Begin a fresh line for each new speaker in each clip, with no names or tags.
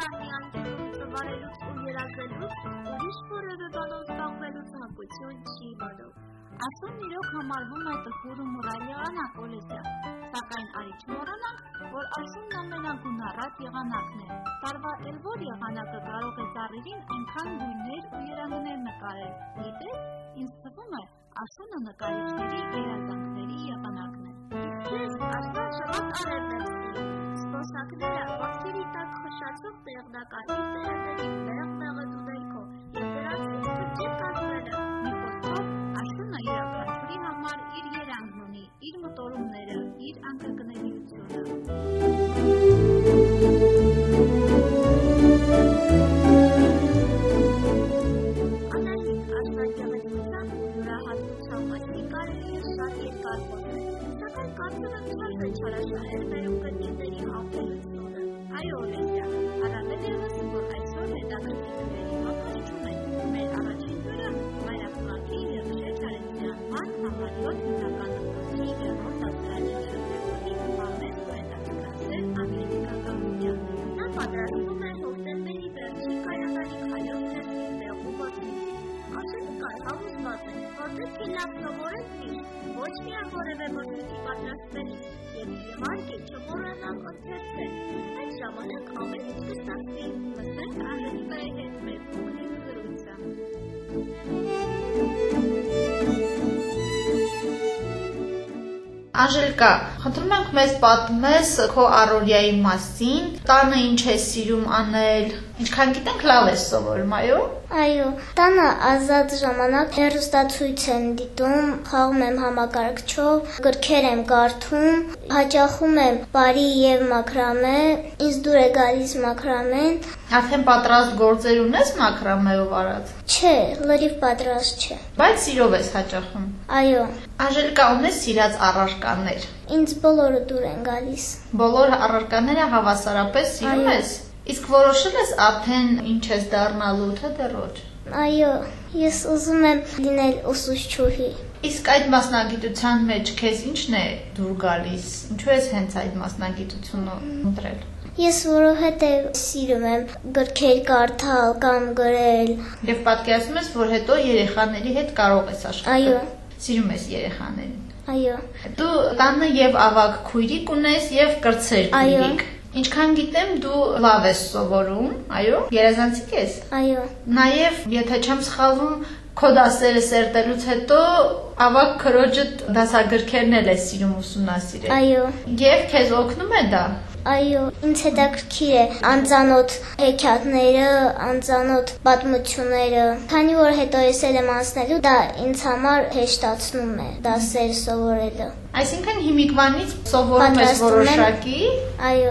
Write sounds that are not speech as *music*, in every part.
տանի անկեղունը վարելուց ու երազելուց, ուրիշ որևէ բանով զբաղվելուց հակություն չի բանում։ Ասում իրոք համարվում է տխուր ու մռայլ եղանակ Օլեսյա, սակայն արի չմոռանանք, որ Աշունն ամենագունառատ եղանակն է։ Տարվա էլ որ եղանակը կարող է ծառերին այնքան գույներ ու երանգներ նկարել։ Գիտես, ինձ թվում է, Աշունը նկարիչների երազանքների եղանակն է։ Ես աշնան շատ արևն եմ սիրում։ Սպոսակները ոտքերի տակ խշացող տեղնականի տերատերի մեղ մեղը դուներքով եւ դրանց ինքնիչ կազմելը միայն որևէ ոտքի պատրաստվելիս, եւ իհարկե չմոռանալ ընթերցել։ Այդ ժամանակ ամեն ինչ կստացվի։ Մսենք Անգելիկայի հետ մեր փոքրիկ
Անժելիկա, խնդրում ենք մեզ պատմես քո առօրյայի մասին, տանը ինչ ես սիրում անել, ինչքան գիտենք լավ ես սովորում, այո։
Այո, տանը ազատ ժամանակ հերոստացույց եմ դիտում, խաղում եմ համակարգչով, գրքեր եմ կարդում, հաճախում եմ բարի եւ մակրամե, ինձ դուր է գալիս մակրամեն։
Արդեն պատրաստ գործեր ունես մակրամեով արած։
Չէ, լրիվ պատրաստ չէ։
Բայց սիրով ես հաճախում։
Այո,
Անժելիկա, ունես սիրած առարկաներ։
ինձ բոլորը դուր են գալիս։
Բոլոր առարկաները հավասարապես սիրում
Այո։
ես։ Իսկ որոշել ես արդեն ինչ ես դառնալու, թե դեռ ոչ։
Այո, ես ուզում եմ լինել ուսուցչուհի։
Իսկ այդ մասնագիտության մեջ քեզ ի՞նչն է դուր գալիս։ Ինչու ես հենց այդ մասնագիտությունը ընտրել։
Ես որովհետև սիրում եմ գրքեր կարդալ կամ գրել։
Եվ պատկերացնում ես, որ հետո երեխաների հետ կարող ես աշխատել։
Այո,
Սիրում ես երեխաներին։
այո,
Դու տանը եւ ավակ քույրիկ ունես եւ կրծեր
Այո։
քույրիկ։ Ինչքան գիտեմ, դու լավ ես սովորում, այո։ Երազանցիկ ես։
այո,
Նաև, եթե չեմ սխալվում, քո դասերը սերտելուց հետո ավակ քրոջդ դասագրքերն էլ ես սիրում ուսումնասիրել։
այո,
Եվ քեզ օգնում է դա։
այո, ինձ հետաքրքիր է անծանոթ հեքիաթները, անծանոթ պատմությունները։ Քանի որ հետո ես էլ եմ անցնելու, դա ինձ համար հեշտացնում է դասեր սովորելը։
Այսինքն հիմիկվանից սովորում ես որոշակի,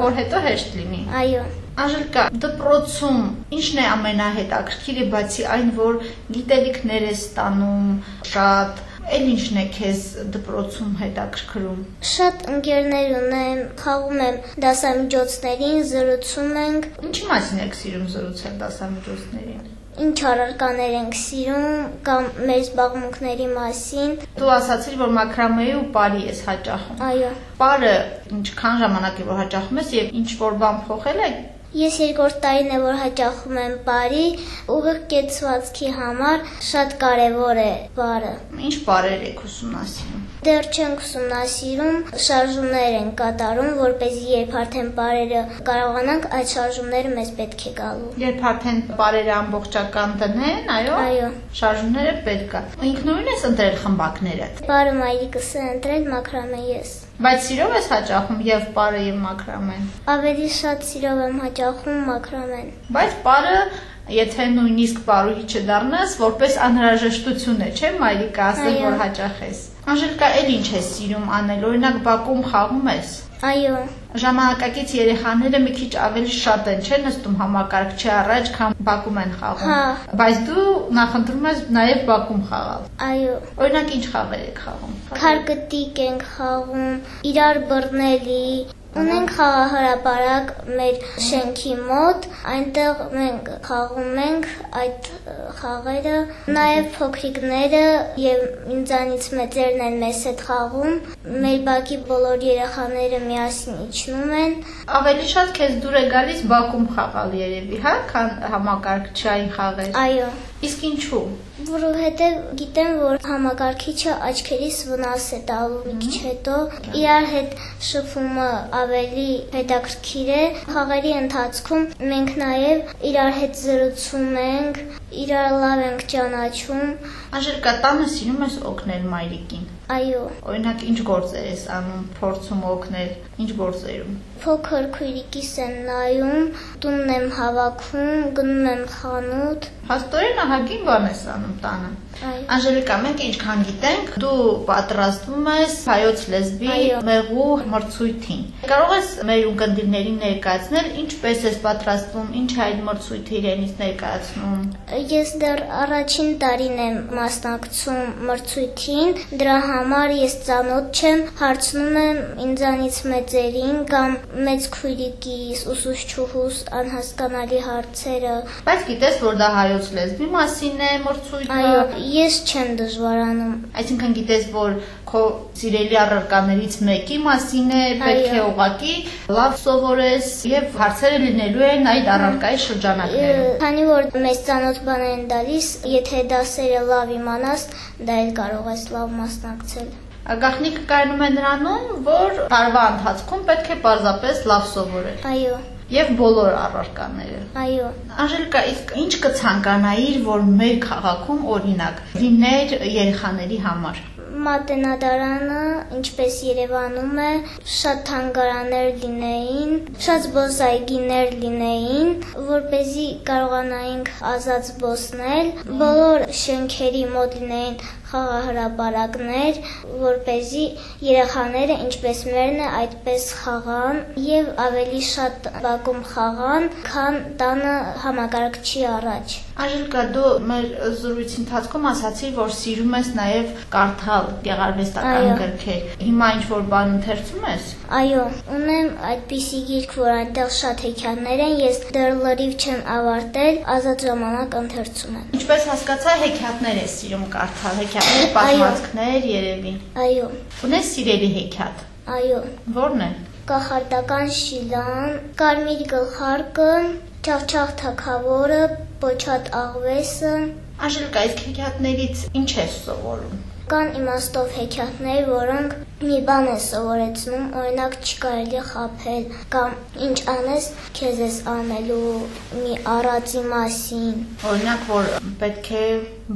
որ հետո հեշտ լինի։
այո։
Անժելկա, դպրոցում ի՞նչն է ամենահետաքրքիրը, բացի այն, որ գիտելիքներ ես ստանում շատ, այլ ի՞նչն է քեզ դպրոցում հետաքրքրում։
Շատ ընկերներ ունեմ, խաղում եմ դասամիջոցներին, զրուցում ենք,
Ինչի մասին եք սիրում զրուցել դասամիջոցներին։
ինչ առարկաներ ենք սիրում կամ մեր զբաղմունքների մասին։
Դու ասացիր, որ մակրամեի ու բարի ես հաճախում։
Այո։
Բարը ինչքան ժամանակ է որ հաճախում ես եւ ինչ որ բան փոխել է։
Ես երկրորդ տարին է որ հաճախում եմ բարի, ուղիղ կեցվածքի համար շատ կարևոր է բարը։
Ինչ բարեր եք ուսումնասիրում։
Դեռ չենք ուսումնասիրում, շարժումներ են կատարում, որ เป զի երբ արդեն բարերը կարողանանք, այդ շարժումները մեզ պետք է գալու։
Երբ արդեն բարերը ամբողջական դնեն, այո։
Այո։
Շարժումները պետք է։ Ինքնուրույն ես ընտրել խմբակները։
Բարը մայրիկս է ընտրել մակրամե ես։
Բայց սիրով ես հաճախում եւ բարը եւ մակրամեն։
Ավելի շատ սիրով եմ հաճախում մակրամեն։
Բայց բարը Եթե նույնիսկ բարուհի չդառնաս, որպես անհրաժեշտություն է, չէ՞, մայրիկը ասել, որ հաճախես։ Անժելկա, էլ ինչ ես սիրում անել, օրինակ բակում խաղում ես։
Այո,
Ժամանակակից երեխաները մի քիչ ավելի շատ են, չէ՞, նստում համակարգչի առաջ, քան բակում են խաղում։
Հա։
Բայց դու նախընտրում ես նաև բակում խաղալ։
այո։
Օրինակ ինչ խաղեր եք խաղում։
Քարկտիկ ենք խաղում, իրար բռնելի, Ունենք խաղահրապարակ մեր շենքի մոտ, այնտեղ մենք խաղում ենք այդ խաղերը, նաև փոքրիկները եւ ինձանից մեծերն են մեզ հետ խաղում։ Մեր բակի բոլոր երեխաները միասին իջնում են։
Ավելի շատ քեզ դուր է գալիս բակում խաղալ երևի, հա, քան համակարգչային խաղեր։
Այո։
Իսկ ինչու։
Որովհետև գիտեմ, որ համակարգիչը աչքերիս վնաս է տալու մի քիչ հետո, իրար հետ շփումը ավելի հետաքրքիր է։ Խաղերի ընթացքում մենք նաև իրար հետ զրուցում ենք, իրար լավ ենք ճանաչում։
Անժելկա, տանը սիրում ես օգնել մայրիկին։
Այո,
Օրինակ, ինչ գործեր ես անում, փորձում օգնել, ինչ գործերում։
փոքր քույրիկիս եմ նայում, տունն եմ հավաքում, գնում եմ խանութ։
Հաստորեն ահագին բան ես անում տանը։ Անժելիկա, մենք ինչքան գիտենք, դու պատրաստվում ես հայոց լեզվի մեղու մրցույթին։ Կարող ես մեր ունկնդիրներին ներկայացնել ինչպես ես պատրաստվում, ինչ այդ մրցույթը իրենից ներկայացնում։
Ես դեռ առաջին տարին եմ մասնակցում մրցույթին, դրա համար ես ծանոթ չեմ, հարցնում եմ ինձանից մեծերին կամ մեծ քույրիկիս, ուսուցչուհուս անհասկանալի հարցերը։
Բայց գիտես, որ դա հայոց լեզվի մասին է մրցույթը։
Այո, ես չեմ դժվարանում։
Այսինքն գիտես, որ քո սիրելի առարկաներից մեկի մասին է, պետք է ուղակի լավ սովորես եւ հարցերը լինելու են այդ առարկայի շրջանակներում։
Քանի որ մեծ ծանոթ բան են տալիս, եթե դասերը լավ իմանաս, դա էլ կարող ես լավ մասնակցել։
Գաղտնիքը կայանում է նրանում, որ տարվա ընթացքում պետք է պարզապես լավ սովորել
Այո,
եւ բոլոր առարկաները։
այո։
Անժելկա, իսկ ինչ կցանկանայիր, որ մեր քաղաքում օրինակ լիներ երեխաների համար։
Մատենադարանը, ինչպես Երևանում է, շատ թանգարաններ լինեին, շատ զբոսայգիներ լինեին, որ เป զի կարողանայինք ազատ զբոսնել, բոլոր շենքերի մոտ լինեին խաղահրապարակներ, որ เป զի երեխաները ինչպես մերն է, այդպես խաղան եւ ավելի շատ բակում խաղան, քան տանը համակարգչի առաջ։
Անժելկա, դու մեր զրույցի ընթացքում ասացիր, որ սիրում ես նաև կարդալ գեղարվեստական գրքեր։ Հիմա ինչ որ բան ընթերցում ես։
Այո, ունեմ այդպիսի գիրք, որ այնտեղ շատ հեքիաթներ են, ես դեռ լրիվ չեմ ավարտել, ազատ ժամանակ ընթերցում եմ։
Ինչպես հասկացա, հեքիաթներ ես սիրում կարդալ, հեքիաթներ, պատմվածքներ, երևի։
Այո,
Ունես սիրելի հեքիաթ։
այո։
Ո՞րն է։
Կախարդական շիլան, կարմիր գլխարկը, չաղչաղ թակավորը, պոչատ աղվեսը,
Անժելկա, իսկ հեքիաթներից ինչ ես սովորում։
կան իմաստով հեքիաթներ, որոնք մի բան է սովորեցնում, օրինակ չկարելի խაფել կամ ինչ անես, քեզ ես անելու մի առածի մասին։
Օրինակ, որ պետք է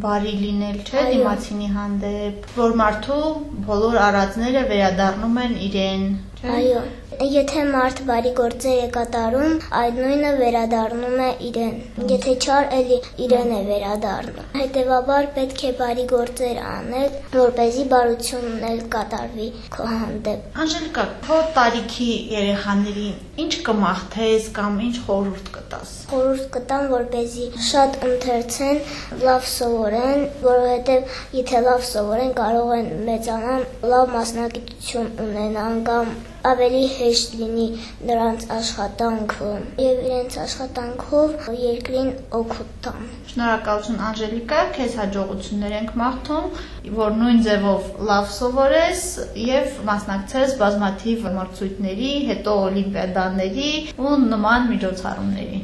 բարի լինել, չէ՞,
Այո։
դիմացինի հանդեպ, որ մարդու բոլոր արածները վերադառնում են իրեն, չէ՞։
Այո, եթե մարդ բարի գործեր է կատարում, այդ նույնը վերադառնում է իրեն։ Եթե չար, էլի իրեն է վերադառնում։ Հետևաբար պետք է բարի գործեր անել, որ เป զի բարությունն էլ կատարվի քո հանդեպ։
Անժելկա, քո տարիքի երեխաներին ինչ կմաղթես կամ ինչ խորհուրդ կտաս։
Խորհուրդ կտամ, որ เป զի շատ ընթերցեն, լավ սովորեն, որովհետև եթե լավ սովորեն, կարող են մեծանալ, լավ մասնագիտություն ունենան կամ ավելի հեշտ լինի նրանց աշխատանքը եւ իրենց աշխատանքով երկրին օգուտ տան։
Շնորհակալություն Անժելիկա, քեզ հաջողություններ ենք մաղթում, որ նույն ձևով լավ սովորես եւ մասնակցես բազմաթիվ մրցույթների, հետո օլիմպիադաների ու նման միջոցառումների։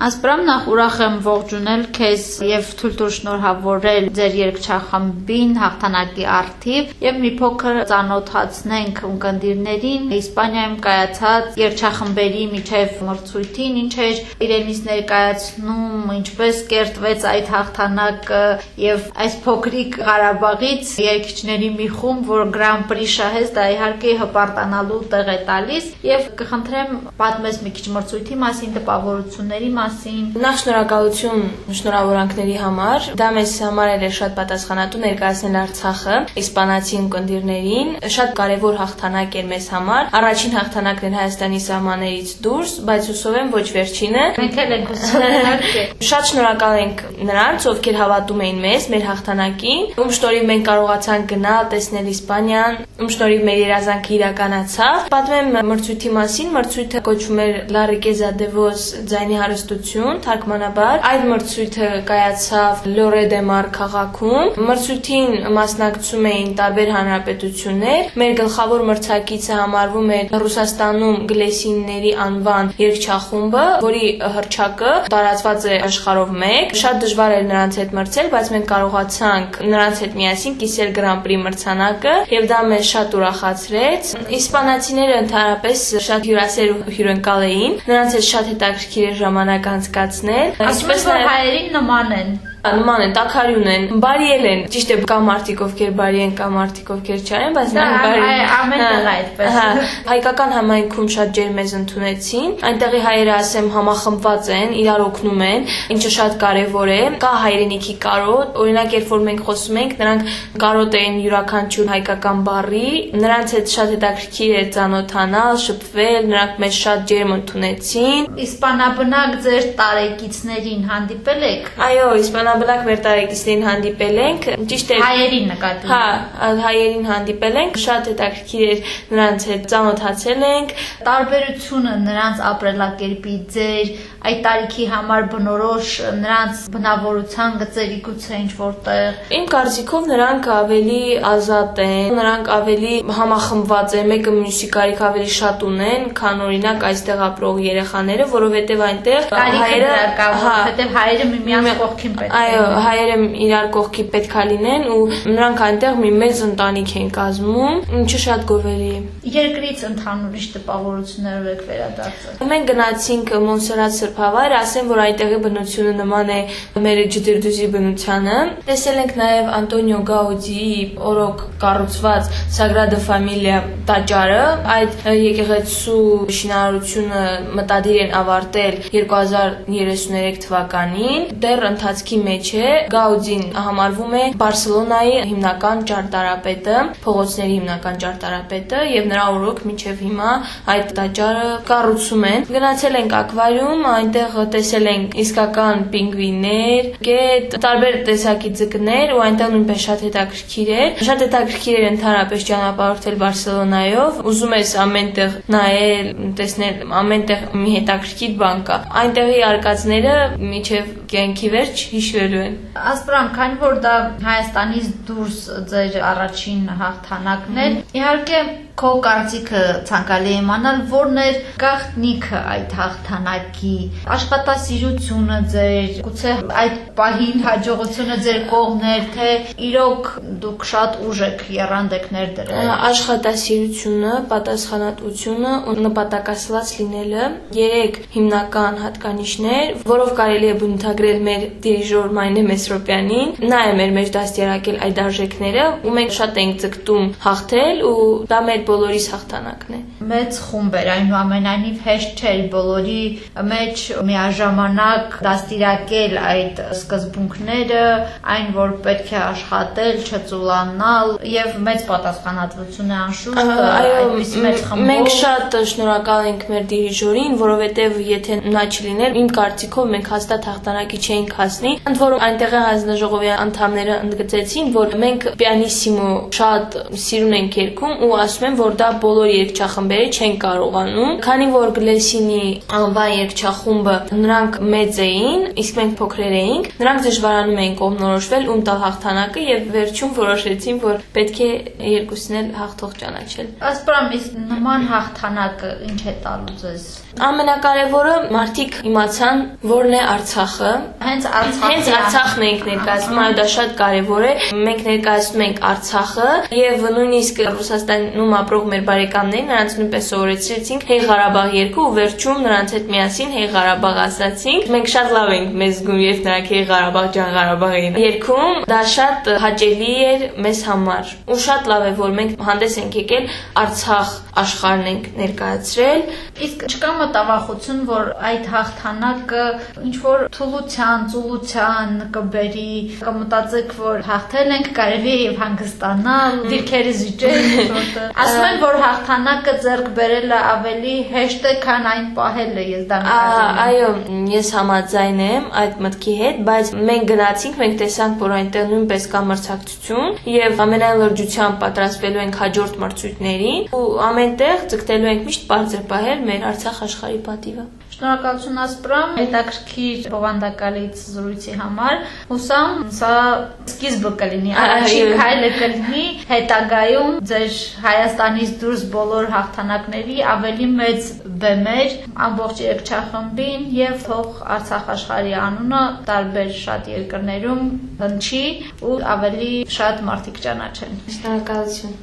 Ասպրամ նախ ուրախ եմ ողջունել քեզ եւ թույլ տուր շնորհավորել ձեր երգչախմբին հաղթանակի արդիվ եւ մի փոքր ծանոթացնենք ունկնդիրներին Իսպանիայում կայացած երգչախմբերի միջև մրցույթին, ինչ էր իրենից ներկայացնում, ինչպես կերտվեց այդ հաղթանակը եւ այս փոքրիկ Ղարաբաղից երգիչների մի խումբ, որ Grand Prix շահեց, դա իհարկե հպարտանալու տեղ է տալիս եւ կխնդրեմ պատմես մի քիչ մրցույթի մասին, տպավորությունների մասին մասին։
Նախ շնորհակալություն շնորհավորանքների համար։ Դա մեզ համար էլ է շատ պատասխանատու ներկայացնել Արցախը իսպանացի ընկերներին։ Շատ կարևոր հաղթանակ էր մեզ համար։ Առաջին հաղթանակն էր Հայաստանի սահմաններից դուրս, բայց հուսով եմ ոչ վերջինը։
Մենք էլ ենք հուսում իհարկե։ *laughs*
Շատ շնորհակալ ենք նրանց, ովքեր հավատում էին մեզ, մեր հաղթանակին, ում շնորհիվ մենք կարողացանք գնալ, տեսնել Իսպանիան, ում շնորհիվ մեր երազանքը իրականացավ։ Պատմեմ մրցույթի մասին։ Մրցույթը կոչվում էր La Riqueza de Voz ձայնի հարստություն մրցություն, թարգմանաբար։ Այդ մրցույթը կայացավ Լորե դե Մար քաղաքում։ Մրցույթին մասնակցում էին տարբեր հանրապետություններ։ Մեր գլխավոր մրցակիցը համարվում էր Ռուսաստանում Գլեսինների անվան երգչախումբը, որի հրճակը տարածված է աշխարհով մեկ։ Շատ դժվար էր նրանց հետ մրցել, բայց մենք կարողացանք նրանց հետ միասին կիսել Grand Prix մրցանակը եւ դա մեզ շատ ուրախացրեց։ Իսպանացիները ընդհանրապես շատ հյուրասեր ու հյուրընկալ էին։ Նրանց հետ շատ հետաքրքիր ժամանակ անցկացնել։
Ասում ես, որ հայերին նման են
նման են, տակարյուն են, բարիել են։ Ճիշտ է, կա մարդիկ, ովքեր բարի են, կա մարդիկ, ովքեր չարեն, բայց
նրանք բարի են։ Ամեն տեղ այդպես։
Հա, հայկական համայնքում շատ ջեր մեզ ընդունեցին։ Այնտեղի հայերը ասեմ համախմբված են, իրար օգնում են, ինչը շատ կարևոր է։ Կա հայրենիքի կարոտ, օրինակ երբ որ մենք խոսում ենք, նրանք կարոտ են յուրաքանչյուր հայկական բառի, նրանց հետ շատ հետաքրքիր է ծանոթանալ, շփվել, նրանք մեզ շատ ջերմ ընդունեցին։
Իսպանաբնակ ձեր տարեկիցներին հանդիպել եք։
Այո, իսպան Կանաբլակ մեր տարեկիցներին հանդիպել ենք։ Ճիշտ է։
Հայերին նկատի։
Հա, հայերին հանդիպել ենք, շատ հետաքրքիր էր նրանց հետ ծանոթացել ենք։
Տարբերությունը նրանց ապրելակերպի ձեր այդ տարիքի համար բնորոշ նրանց բնավորության գծերի գուցե ինչ որտեղ։
Իմ կարծիքով նրանք ավելի ազատ են, նրանք ավելի համախմբված են, մեկը մյուսի կարիք ավելի շատ ունեն, քան օրինակ այստեղ ապրող երեխաները, որովհետև այնտեղ
հայերը, հա, որովհետև հայերը միմյանց կողքին պետք
Այո, հայերը իրար կողքի պետքա լինեն ու նրանք այնտեղ մի մեծ ընտանիք են կազմում, ինչը շատ գովելի է։
Երկրից ընդհանուր ինչ տպավորություններով եք վերադարձել։
Մենք գնացինք Մոնսերատ սրբավայր, ասեմ, որ այնտեղի բնությունը նման է մեր Ջդիրդուզի բնությանը։ Տեսել ենք նաև Անտոնիո Գաուդիի օրոք կառուցված Sagrada Familia տաճարը։ Այդ եկեղեցու շինարարությունը մտադիր են ավարտել 2033 թվականին։ Դեռ ընթացքի մեջ է։ Գաուդին համարվում է Բարսելոնայի հիմնական ճարտարապետը, փողոցների հիմնական ճարտարապետը եւ նրա օրոք մինչեւ հիմա այդ տաճարը կառուցում են։ Գնացել ենք ակվարիում, այնտեղ տեսել ենք իսկական պինգվիններ, կետ, տարբեր տեսակի ձկներ ու այնտեղ նույնպես շատ հետաքրքիր էր։ Շատ հետաքրքիր էր ընդհանրապես ճանապարհորդել Բարսելոնայով։ Ուզում ես ամենտեղ նայել, տեսնել, ամենտեղ մի հետաքրքիր բան կա։ Այնտեղի արկածները միջև կյանքի վերջ հիշվելու են։
Ասպրամ, քանի որ դա Հայաստանից դուրս ձեր առաջին հաղթանակն է, իհարկե քո կարծիքը ցանկալի է իմանալ, որն էր գաղտնիքը այդ հաղթանակի, աշխատասիրությունը ձեր, գուցե այդ պահին հաջողությունը ձեր կողմն էր, թե իրոք դուք շատ ուժ եք երանդեք ներդրել։
Աշխատասիրությունը, պատասխանատվությունը ու նպատակասլաց լինելը երեք հիմնական հատկանիշներ, որով կարելի է բնութագրել մեր դիրիժոր Մայնե Մեսրոպյանին։ Նա է մեր մեջ դաստիարակել այդ արժեքները, ու մենք շատ ենք ձգտում հաղթել ու դա մեր բոլորիս հաղթանակն է։
Մեծ խումբ էր, այնուամենայնիվ հեշտ չէր բոլորի մեջ միաժամանակ դաստիարակել այդ սկզբունքները, այն որ պետք է աշխատել, չծուլանալ եւ մեծ պատասխանատվություն է անշուշտ այդպես մեծ խմբով։
Մենք շատ շնորհակալ ենք մեր դիրիժորին, որովհետեւ եթե նա չլիներ, իմ կարծիքով մենք հաստատ հաղթանակի չէինք հասնի։ Ընդ որում այնտեղի հանձնաժողովի անդամները ընդգծեցին, որ մենք պիանիսիմո շատ սիրուն ենք երգում ու ասում են,
որ դա բոլոր երգչախմբերը չեն կարողանում, քանի որ Գլեսինի անվան երգչախումբը նրանք մեծ էին, իսկ մենք փոքրեր էինք, նրանք դժվարանում էին կողմնորոշվել ում տալ հաղթանակը եւ վերջում որոշեցին, որ պետք է երկուսն էլ հաղթող ճանաչել։
Ասպրամ, իսկ նման հաղթանակը ինչ է տալու ձեզ։
Ամենակարևորը մարդիկ իմացան, որն է Արցախը։
Հենց Արցախի
Հենց Արցախն ենք ներկայացնում, այո, դա շատ կարևոր է։ Մենք ներկայացնում ենք Արցախը եւ նույնիսկ Ռուսաստանում ապրող մեր բարեկամներին նրանց նույնպես սովորեցրեցինք Հեյ Ղարաբաղ երկու ու վերջում նրանց հետ միասին Հեյ Ղարաբաղ ասացինք։ Մենք շատ լավ ենք մեզ զգում, երբ նրանք Հեյ Ղարաբաղ ջան Ղարաբաղ էին երկում։ Դա շատ հաճելի էր մեզ համար։ Ու շատ լավ է, որ մենք հանդես ենք եկել Արցախ աշխարհն ենք ներկայացրել
Իսկ չկա մտավախություն, որ այդ հաղթանակը ինչ որ թուլության, ծուլության կբերի, կմտածեք, որ հաղթել ենք, կարելի է եւ հանգստանալ, դիրքերը զիջել, *laughs* որտեղ ասում են, որ հաղթանակը ձեռք բերելը ավելի հեշտ է, քան այն պահելը, ես դա
Ա, Այո, ես համաձայն եմ այդ մտքի հետ, բայց մենք գնացինք, մենք տեսանք, որ այնտեղ նույնպես կա մրցակցություն եւ ամենայն լրջությամբ պատրաստվելու ենք հաջորդ մրցույթներին ու ամենտեղ ձգտելու ենք միշտ բարձր պահել մեր Արցախ աշխարհի պատիվը։
Շնորհակալություն Ասպրամ հետաքրքիր բովանդակալից զրույցի համար։ Հուսամ սա սկիզբը կլինի, առաջին քայլը կլինի հետագայում ձեր Հայաստանից դուրս բոլոր հաղթանակների ավելի մեծ բեմեր ամբողջ երգչախմբին եւ թող Արցախ աշխարհի անունը տարբեր շատ երկրներում հնչի ու ավելի շատ մարդիկ ճանաչեն։
Շնորհակալություն։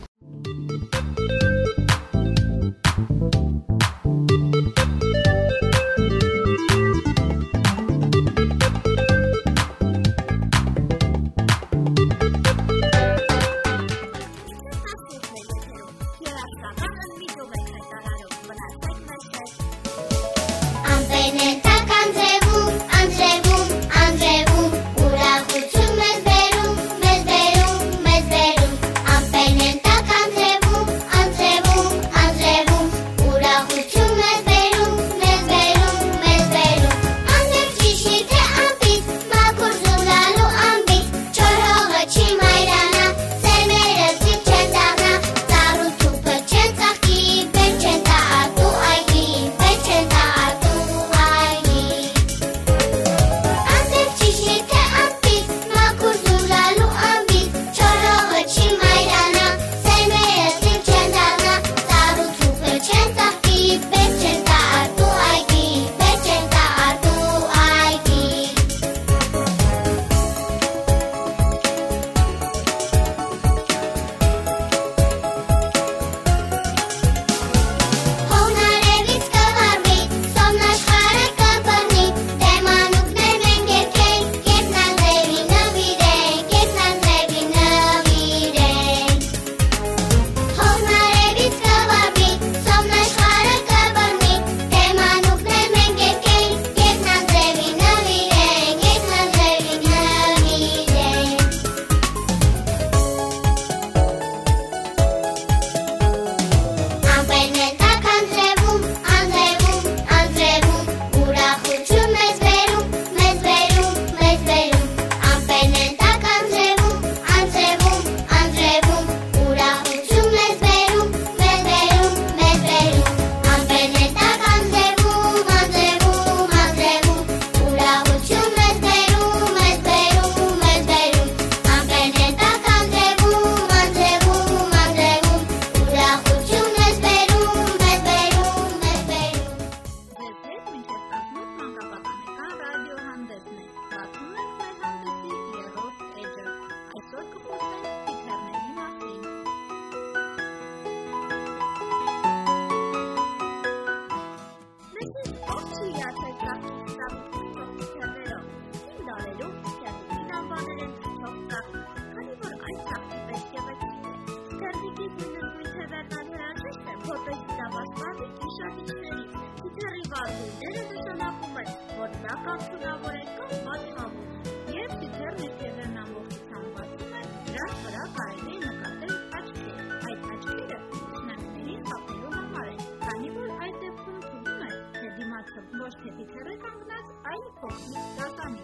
կողմի դատանի։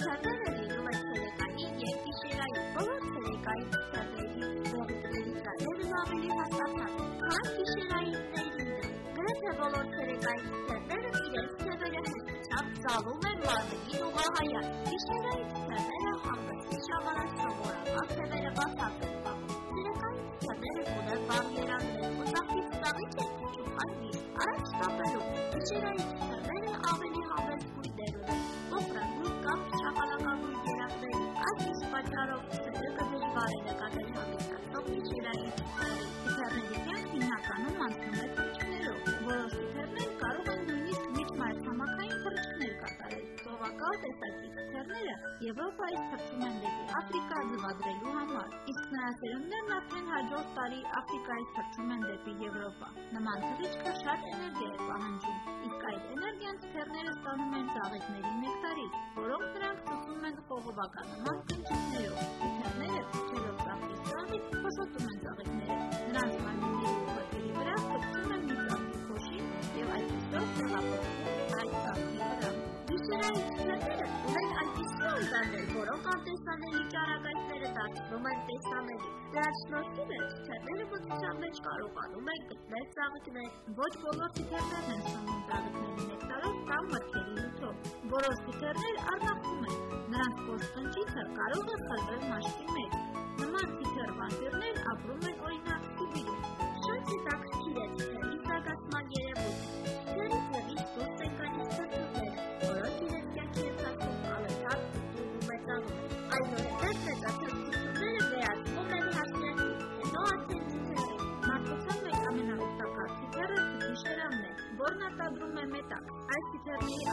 Դատանը լինում է ցերեկանի եւ գիշերային։ Բոլոր ցերեկային ցուցակների ծառայություններն ավելի հաստատան, քան գիշերայիններինը։ Գրեթե բոլոր ցերեկային ցուցակները իրենց ծավալը հստակ ծավալում են մարմնի
ուղղահայար։ Գիշերային ցուցակները հանդես ժամանակ սովորաբար ծավալը բացած են պահում։ Ցերեկային ցուցակները ունեն բարձր երանգներ, ուտախի ծավալի չեն քիչ ու ազգի, առաջ տապելու։ Գիշերային նկատել հագստացող գիշերային թթերի։ Թթերների կյանք հիմնականում անցնում է թռչքներով, որոշ թթերներ կարող են նույնիսկ միջմայրցամաքային թռչքներ կատարել։ Սովակալ տեսակի թթերները Եվրոպայից թռչում են դեպի Աֆրիկա ձվադրելու համար, իսկ նրա սերունդներն արդեն հաջորդ տարի Աֆրիկայից թռչում են դեպի Եվրոպա։ Նման թռիչքը շատ էներգիա է պահանջում, իսկ այդ էներգիան թթերները ստանում են ծաղիկների նեկտարից, որոնք նրանք ծծում են խողովականման կնճիռներով։ ծաղկի ծաղիկ փոշոտում են ծաղիկները։ Նրանց մարմինների ու հոտերի վրա կպցում են մի ծաղկի փոշի եւ այդպեսով տեղափոխվում այդ ծաղկի վրա։ Գիշերային թթերները ունեն այնպիսի օրգաններ, որոնք անտեսանելի ճառագայթները դարձնում են տեսանելի։ Դրա շնորհիվ է թթերները մթության մեջ կարողանում են գտնել ծաղիկներ։ Ոչ բոլոր թթերներն են սնվում ծաղիկների նեկտարով կամ մրգերի նյութով։ Որոշ թթերներ առնախում են։ Նրանց կոշկնճիթը կարող է խլվել մաշկի մեջ։ Նման թիթեռ վամպիրներ ապրում են օրինակ Սիբիրում։ Շատ հետաքրքիր է թիթերի զարգացման երևույթը։ Թիթերի ձևից դուրս են գալիս թթերներ, որոնք իրենց կյանքի ընթացքում ալեթափ դու մեծանում են։ Այնուհետև մեծացած թթերները վերածվում են հասնելու, հետո արդեն թիթերի։ Մարդկության մեջ ամենաօգտակար թիթերը թթի շերամն է, որն արտադրում է մետակ։ Այս թիթերների